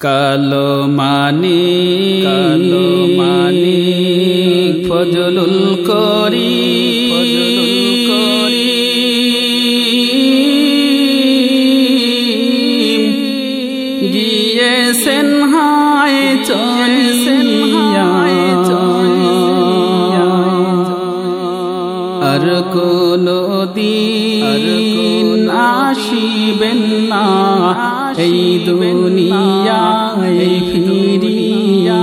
কালো মানি কালো মানি ফজলুল করি গিয়েছেন হায় চলেছেন হায় আর কোনো দিন আসিবেন না। এই দুনিয়ায় ফিরিয়া।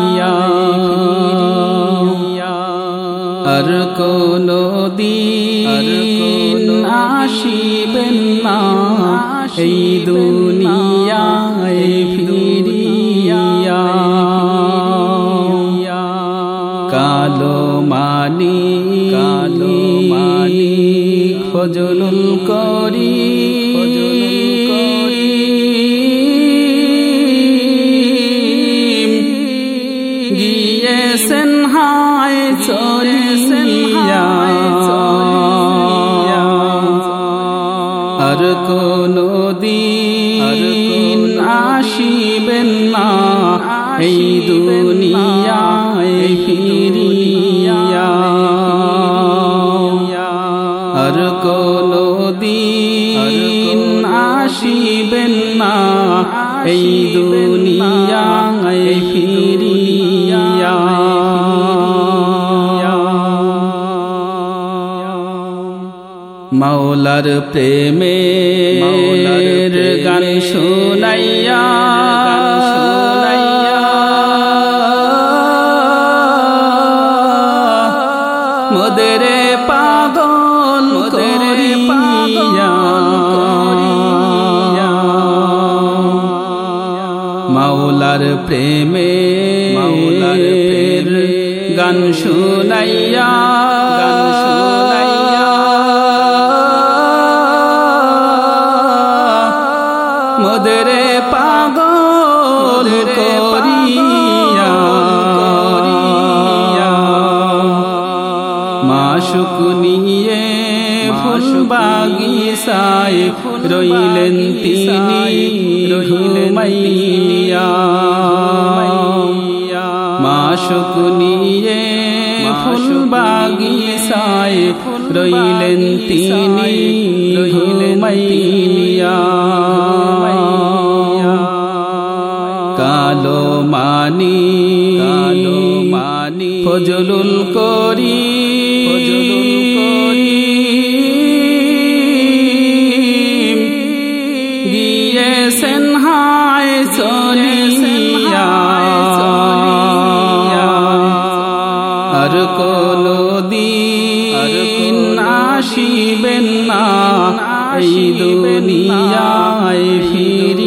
আর কোনো দিন আসিবেন না। এই দুনিয়ায় ফিরিয়া। কালো মানি কালো মানি ফজলুল করি আর কোনো দিন আসিবেন না, এই দুনিয়ায় ফিরিয়া। আর কোনো দিন আসিবেন না, এই দুনিয়ায় মাওলার প্রেমে গান শুনাইয়া। মোদেরে পাগল মোদেরে পাগল মাওলার প্রেমে মাওলার প্রের গান শুনাইয়া। মোদেরে পাগল করিয়া মাসুক নিয়ে ফুল বাগিসায় রইলেন তিনি রহিলেন মাইয়া। মাসুক নিয়ে ফুল বাগিসায় রইলেন তিনি রহিলেন মাইয়া। কালো মানি কালো মানি ফজলুল করি ফজলুল করি। গিয়েছেন হায় চলিয়া আর কোনো দিন আসিবেন না এই দুনিয়ায় ফিরিয়া।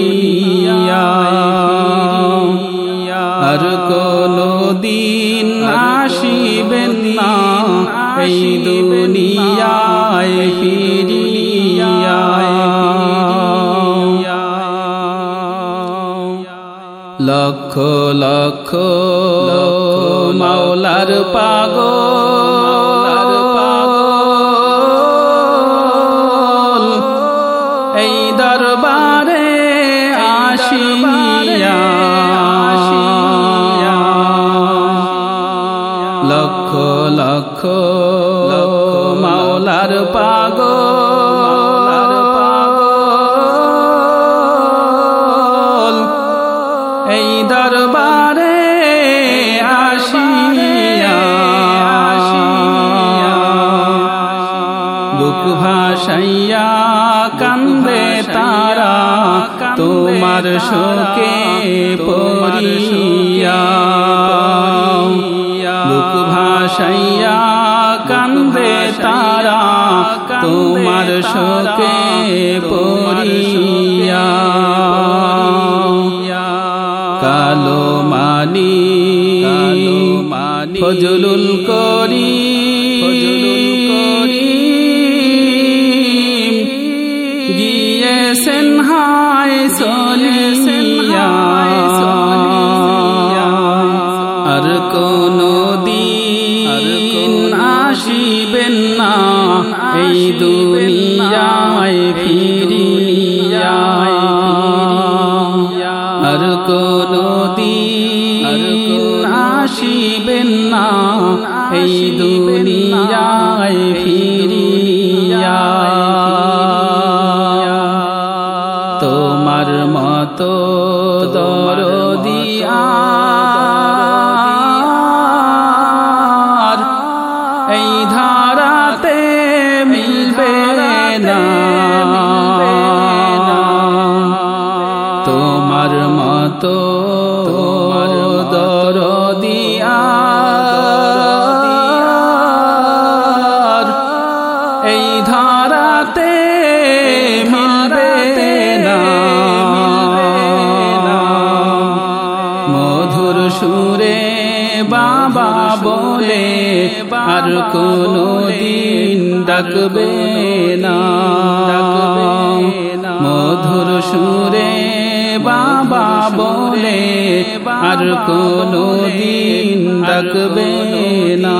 আসিবেন না এই দুনিয়ায় ফিরিয়া। লক্ষ লক্ষ মাওলার পাগল মাওলার পাগল এই দরবারে আসিয়া বুক ভাসাইয়া কান্দে তারা তোমার শোকে পড়িয়া। বুক ভাসাইয়া শোকে পড়িয়া। কালো মানি মানি ফজলুল করি গিয়েছেন হায় আর কোনো দিন আসিবেন না এই দুনিয়ায় আর কোন দিন আসিবেন না। এই দুনিয়ায় ফিরিয়া। তোমার মতো দরদিয়া বাবা বলে, আর কোনো দিন ডাকবে না। মধুর সুরে বাবা বলে, আর কোনো দিন ডাকবে না।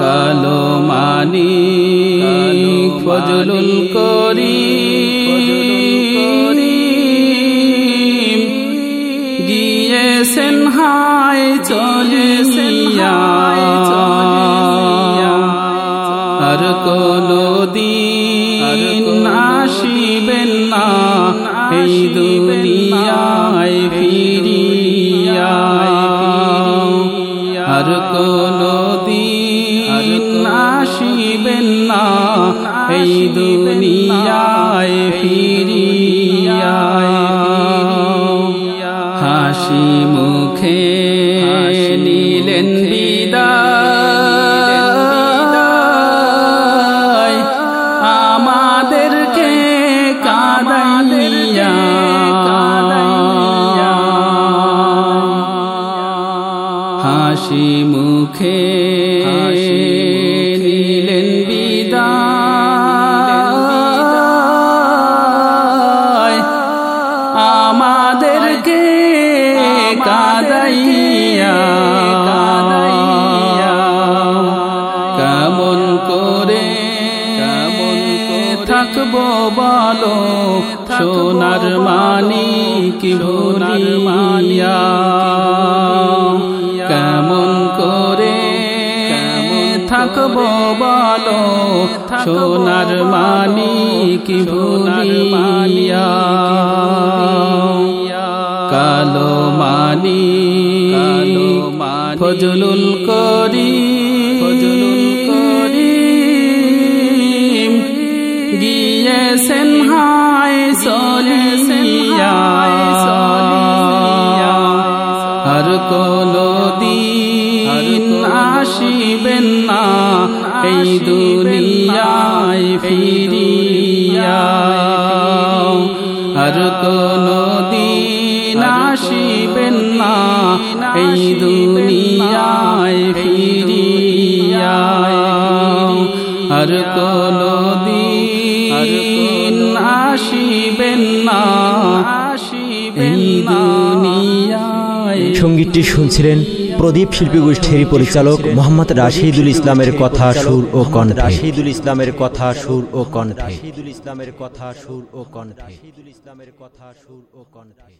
কালো মানি ফজলুল করি গিয়েছেন হায় চলিয়া আর কোনো দিন আসিবেন না এই দুনিয়ায় ফিরিয়া। আর কোনো দিন আসিবেন না এই দুনিয়ায় ফিরিয়া। হাসি quem বলো সোনার মানি কি ভুলিয়া। কেমন করে থাকব বলো, সোনার মানি কি ভুলিয়া। কালো মানি ফজলুল এই দুনিয়ায় ফিরিয়া আর কোনো দিন আসিবেন না, এই দুনিয়ায় ফিরিয়া আর কোনো দিন আসিবেন না, এই দুনিয়ায় সঙ্গীতটি শুনছিলেন প্রদীপ শিল্পী গোষ্ঠীর পরিচালক মোহাম্মদ রাশিদুল ইসলামের কথা সুর ও কণ্ঠে রাশিদুল ইসলামের কথা সুর ও কণ্ঠে। রাশিদুল ইসলামের কথা সুর ও কণ্ঠে। রাশিদুল ইসলামের কথা সুর ও কণ্ঠে।